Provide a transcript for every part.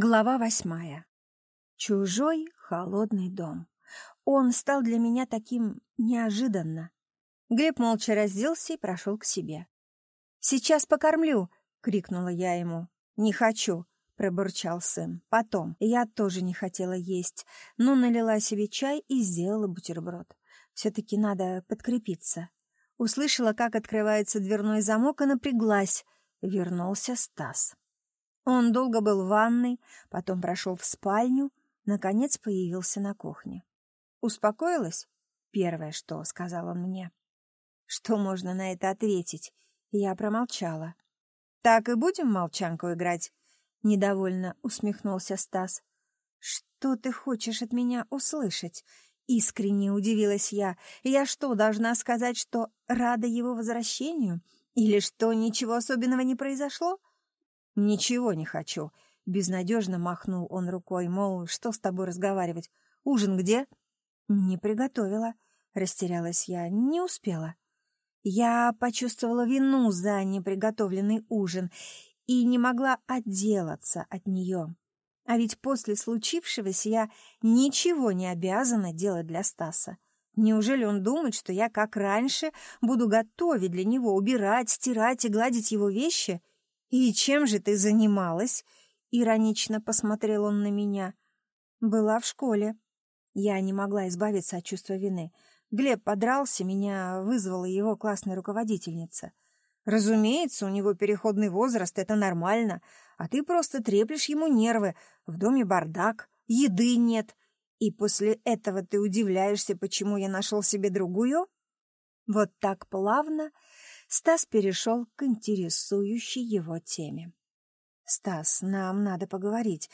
Глава восьмая. Чужой холодный дом. Он стал для меня таким неожиданно. Глеб молча разделся и прошел к себе. «Сейчас покормлю!» — крикнула я ему. «Не хочу!» — пробурчал сын. «Потом. Я тоже не хотела есть, но налила себе чай и сделала бутерброд. Все-таки надо подкрепиться». Услышала, как открывается дверной замок, и напряглась. Вернулся Стас. Он долго был в ванной, потом прошел в спальню, наконец появился на кухне. «Успокоилась?» — первое, что сказал он мне. Что можно на это ответить? Я промолчала. «Так и будем молчанку играть?» — недовольно усмехнулся Стас. «Что ты хочешь от меня услышать?» Искренне удивилась я. «Я что, должна сказать, что рада его возвращению? Или что ничего особенного не произошло?» «Ничего не хочу», — безнадежно махнул он рукой, мол, что с тобой разговаривать? Ужин где?» «Не приготовила», — растерялась я, не успела. Я почувствовала вину за неприготовленный ужин и не могла отделаться от нее. А ведь после случившегося я ничего не обязана делать для Стаса. Неужели он думает, что я, как раньше, буду готовить для него, убирать, стирать и гладить его вещи? «И чем же ты занималась?» — иронично посмотрел он на меня. «Была в школе». Я не могла избавиться от чувства вины. Глеб подрался, меня вызвала его классная руководительница. Разумеется, у него переходный возраст, это нормально, а ты просто треплешь ему нервы, в доме бардак, еды нет. И после этого ты удивляешься, почему я нашел себе другую? Вот так плавно Стас перешел к интересующей его теме. «Стас, нам надо поговорить.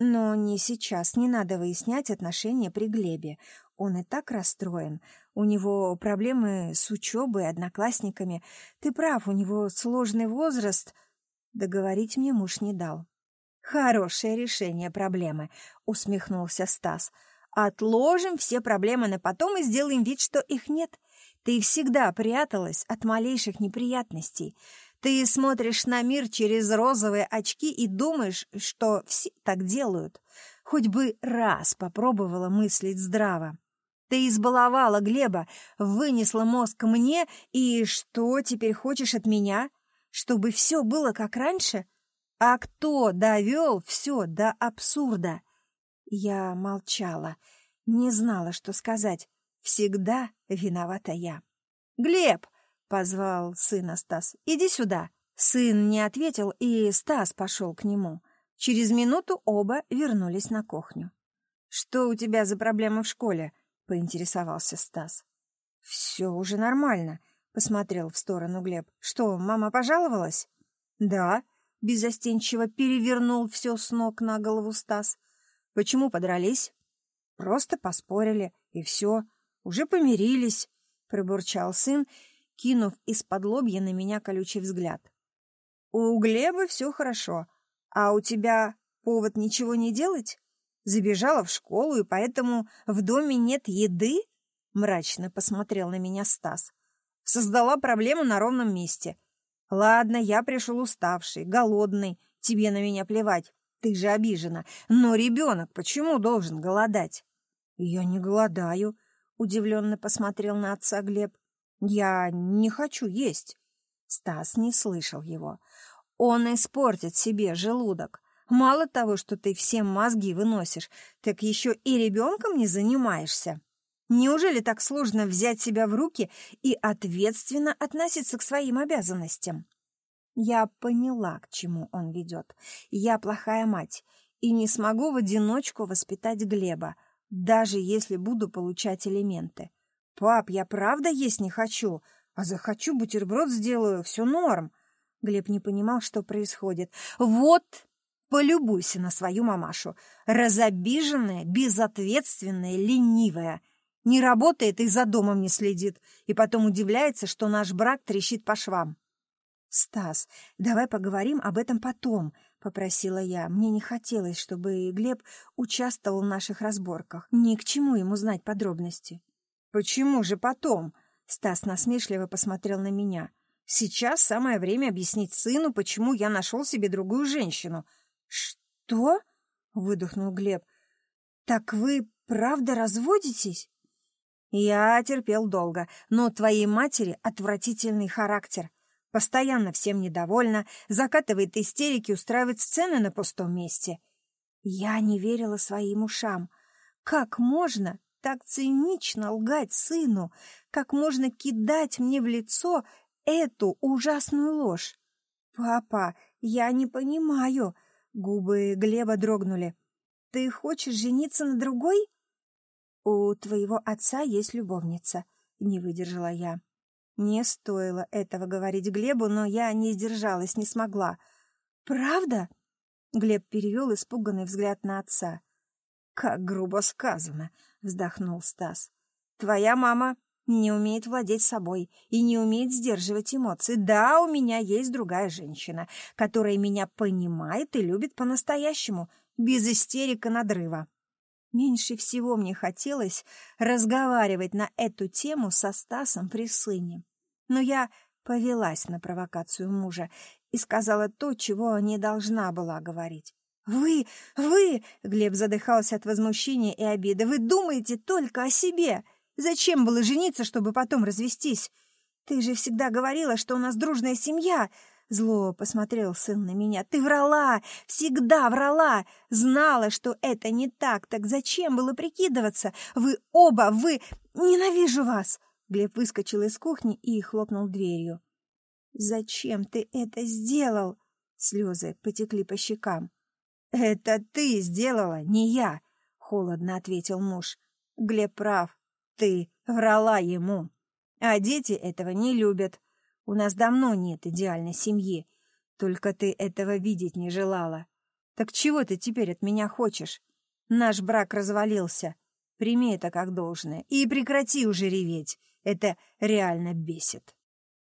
Но не сейчас, не надо выяснять отношения при Глебе. Он и так расстроен. У него проблемы с учебой, одноклассниками. Ты прав, у него сложный возраст». Договорить мне муж не дал. «Хорошее решение проблемы», — усмехнулся Стас. «Отложим все проблемы на потом и сделаем вид, что их нет. Ты всегда пряталась от малейших неприятностей. Ты смотришь на мир через розовые очки и думаешь, что все так делают. Хоть бы раз попробовала мыслить здраво. Ты избаловала Глеба, вынесла мозг мне, и что теперь хочешь от меня? Чтобы все было как раньше? А кто довел все до абсурда? Я молчала, не знала, что сказать. Всегда виновата я. «Глеб!» — позвал сына Стас. «Иди сюда!» Сын не ответил, и Стас пошел к нему. Через минуту оба вернулись на кухню. «Что у тебя за проблемы в школе?» — поинтересовался Стас. «Все уже нормально», — посмотрел в сторону Глеб. «Что, мама пожаловалась?» «Да», — беззастенчиво перевернул все с ног на голову Стас. «Почему подрались?» «Просто поспорили, и все. Уже помирились, пробурчал сын, кинув из-под лобья на меня колючий взгляд. У Глеба все хорошо, а у тебя повод ничего не делать? Забежала в школу, и поэтому в доме нет еды? Мрачно посмотрел на меня Стас. Создала проблему на ровном месте. Ладно, я пришел уставший, голодный, тебе на меня плевать, ты же обижена. Но ребенок почему должен голодать? Я не голодаю, Удивленно посмотрел на отца Глеб. «Я не хочу есть». Стас не слышал его. «Он испортит себе желудок. Мало того, что ты всем мозги выносишь, так еще и ребенком не занимаешься. Неужели так сложно взять себя в руки и ответственно относиться к своим обязанностям?» Я поняла, к чему он ведет. Я плохая мать и не смогу в одиночку воспитать Глеба, даже если буду получать элементы. «Пап, я правда есть не хочу, а захочу бутерброд сделаю, все норм». Глеб не понимал, что происходит. «Вот, полюбуйся на свою мамашу. Разобиженная, безответственная, ленивая. Не работает и за домом не следит, и потом удивляется, что наш брак трещит по швам». «Стас, давай поговорим об этом потом», — попросила я. Мне не хотелось, чтобы Глеб участвовал в наших разборках. Ни к чему ему знать подробности. «Почему же потом?» — Стас насмешливо посмотрел на меня. «Сейчас самое время объяснить сыну, почему я нашел себе другую женщину». «Что?» — выдохнул Глеб. «Так вы правда разводитесь?» «Я терпел долго, но твоей матери отвратительный характер. Постоянно всем недовольна, закатывает истерики, устраивает сцены на пустом месте». Я не верила своим ушам. Как можно так цинично лгать сыну? Как можно кидать мне в лицо эту ужасную ложь? «Папа, я не понимаю». Губы Глеба дрогнули. «Ты хочешь жениться на другой?» «У твоего отца есть любовница», — не выдержала я. Не стоило этого говорить Глебу, но я не сдержалась, не смогла. «Правда?» — Глеб перевел испуганный взгляд на отца. «Как грубо сказано», — вздохнул Стас. «Твоя мама не умеет владеть собой и не умеет сдерживать эмоции. Да, у меня есть другая женщина, которая меня понимает и любит по-настоящему, без истерика надрыва. Меньше всего мне хотелось разговаривать на эту тему со Стасом при сыне. Но я повелась на провокацию мужа и сказала то, чего не должна была говорить. «Вы, вы!» — Глеб задыхался от возмущения и обиды. «Вы думаете только о себе! Зачем было жениться, чтобы потом развестись? Ты же всегда говорила, что у нас дружная семья!» Зло посмотрел сын на меня. «Ты врала! Всегда врала! Знала, что это не так, так зачем было прикидываться? Вы оба, вы... Ненавижу вас!» Глеб выскочил из кухни и хлопнул дверью. «Зачем ты это сделал?» Слезы потекли по щекам. «Это ты сделала, не я!» — холодно ответил муж. «Глеб прав. Ты врала ему. А дети этого не любят. У нас давно нет идеальной семьи. Только ты этого видеть не желала. Так чего ты теперь от меня хочешь? Наш брак развалился. Прими это как должное и прекрати уже реветь. Это реально бесит.